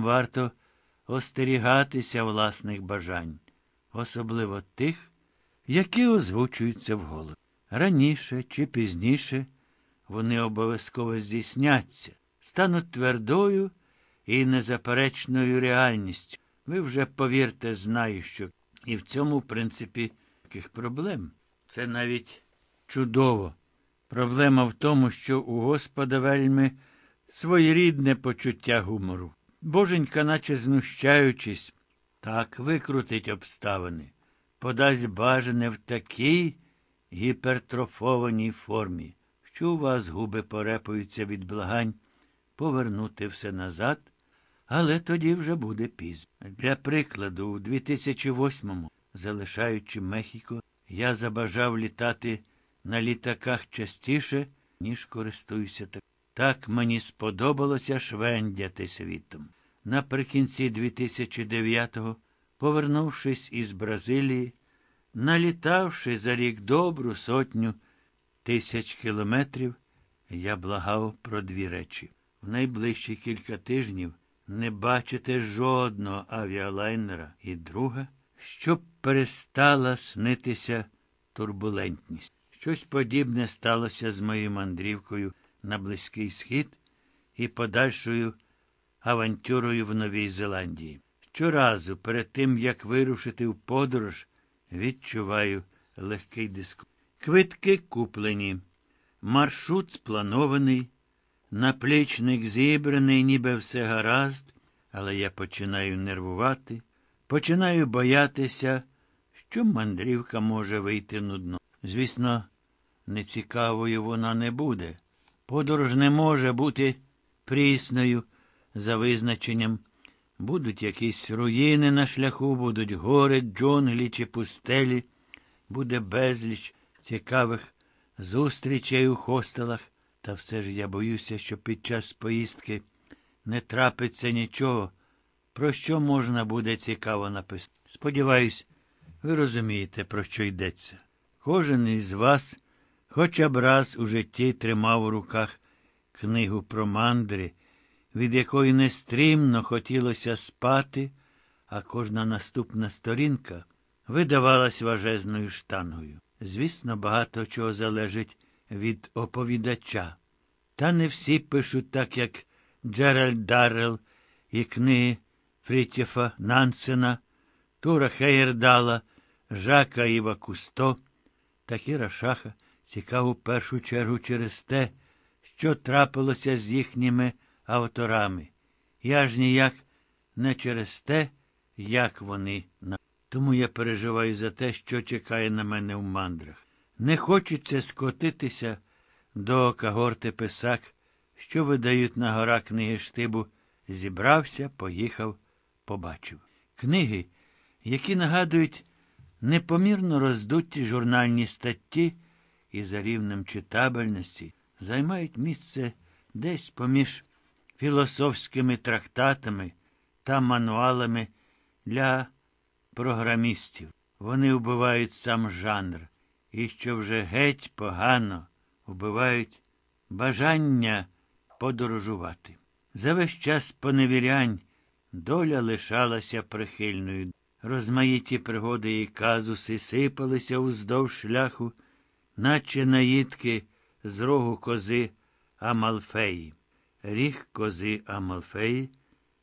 варто остерігатися власних бажань, особливо тих, які озвучуються вголос. Раніше чи пізніше вони обов'язково здійсняться, стануть твердою і незаперечною реальністю. Ви вже, повірте, знаю, що і в цьому, в принципі, таких проблем. Це навіть чудово. Проблема в тому, що у Господа вельми своєрідне почуття гумору. Боженька, наче знущаючись, так викрутить обставини, подасть бажане в такій гіпертрофованій формі, що у вас губи порепуються від благань повернути все назад, але тоді вже буде пізно. Для прикладу, у 2008-му, залишаючи Мехіко, я забажав літати на літаках частіше, ніж користуюся так. Так мені сподобалося швендяти світом. Наприкінці 2009-го, повернувшись із Бразилії, налітавши за рік добру сотню тисяч кілометрів, я благав про дві речі. В найближчі кілька тижнів не бачити жодного авіалайнера. І друга, щоб перестала снитися турбулентність. Щось подібне сталося з моєю мандрівкою на Близький Схід і подальшою авантюрою в Новій Зеландії. Щоразу, перед тим, як вирушити в подорож, відчуваю легкий дискомфорт. Квитки куплені, маршрут спланований, наплічник зібраний, ніби все гаразд, але я починаю нервувати, починаю боятися, що мандрівка може вийти нудно. Звісно, нецікавою вона не буде. Подорож не може бути прісною за визначенням. Будуть якісь руїни на шляху, будуть гори, джунглі чи пустелі, буде безліч цікавих зустрічей у хостелах, та все ж я боюся, що під час поїздки не трапиться нічого, про що можна буде цікаво написати. Сподіваюсь, ви розумієте, про що йдеться. Кожен із вас хоча б раз у житті тримав у руках книгу про мандри, від якої нестримно хотілося спати, а кожна наступна сторінка видавалась важезною штангою. Звісно, багато чого залежить від оповідача. Та не всі пишуть так, як Джеральд Даррел і книги Фрітєфа Нансена, Тура Хейердала, Жака Іва Кусто та Кіра Шаха цікаво в першу чергу через те, що трапилося з їхніми авторами. Я ж ніяк не через те, як вони. Тому я переживаю за те, що чекає на мене в мандрах. Не хочеться скотитися до кагорти писак, що видають на гора книги штибу. Зібрався, поїхав, побачив. Книги, які нагадують непомірно роздуті журнальні статті і за рівнем читабельності, займають місце десь поміж філософськими трактатами та мануалами для програмістів. Вони вбивають сам жанр, і що вже геть погано вбивають бажання подорожувати. За весь час поневірянь доля лишалася прихильною. Розмаїті пригоди і казуси сипалися уздовж шляху, наче наїдки з рогу кози Амалфеї. Ріг кози Амалфеї,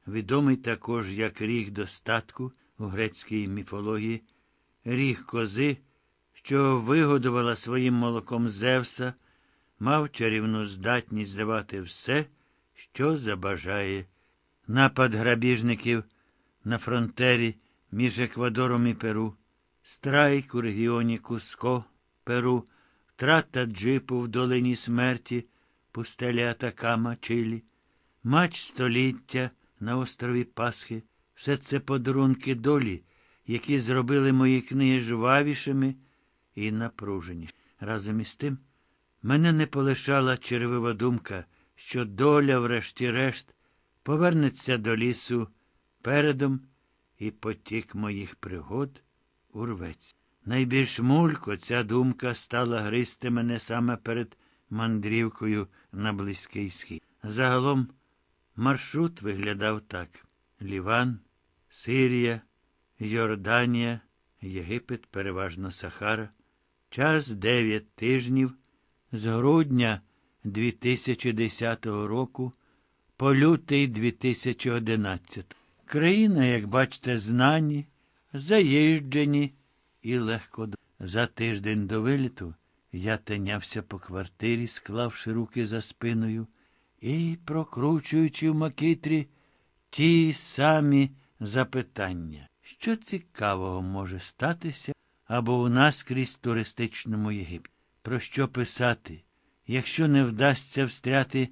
відомий також як ріг достатку у грецькій міфології, ріг кози, що вигодувала своїм молоком Зевса, мав чарівну здатність давати все, що забажає. Напад грабіжників на фронтері між Еквадором і Перу, страйк у регіоні Куско, Перу, втрата джипу в долині смерті, пустелі Атакама, Чилі, матч століття на острові Пасхи, все це подарунки долі, які зробили мої книги жвавішими і напруженішими. Разом із тим, мене не полишала червива думка, що доля, врешті-решт, повернеться до лісу передом, і потік моїх пригод урветься. Найбільш мулько ця думка стала гристи мене саме перед мандрівкою на Близький Схід. Загалом маршрут виглядав так. Ліван, Сирія, Йорданія, Єгипет, переважно Сахара. Час 9 тижнів з грудня 2010 року по лютий 2011. Країна, як бачите, знані, заїжджені і легко. За тиждень до виліту я тинявся по квартирі, склавши руки за спиною і прокручуючи в макітрі ті самі запитання. Що цікавого може статися або у нас крізь туристичному Єгипті? Про що писати, якщо не вдасться встряти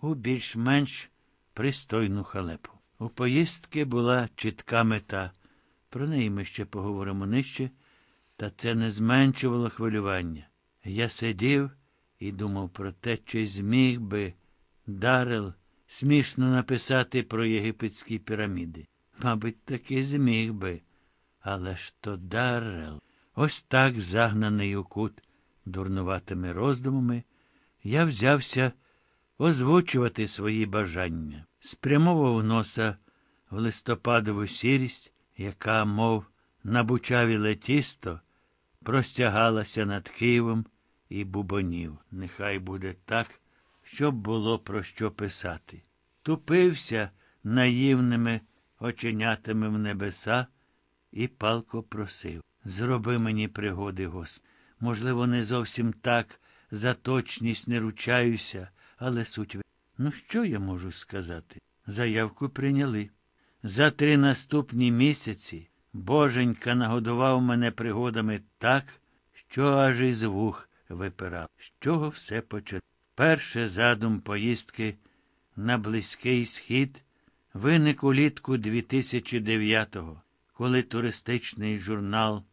у більш-менш пристойну халепу? У поїздки була чітка мета. Про неї ми ще поговоримо нижче, та це не зменшувало хвилювання. Я сидів і думав про те, чи зміг би Дарел смішно написати про єгипетські піраміди. Мабуть, таки зміг би. Але ж то Дарел. Ось так, загнаний у кут дурнуватими роздумами, я взявся озвучувати свої бажання, спрямовував носа в листопадову сірість, яка, мов набучавіле тісто, простягалася над Києвом і бубонів. Нехай буде так, щоб було про що писати. Тупився наївними оченятами в небеса і палко просив. Зроби мені пригоди, Господи. Можливо, не зовсім так, за точність не ручаюся, але суть. Ну, що я можу сказати? Заявку прийняли. За три наступні місяці боженька нагодував мене пригодами так, що аж із вух випирав. З чого все почало? Перше задум поїздки на Близький Схід виник улітку 2009-го, коли туристичний журнал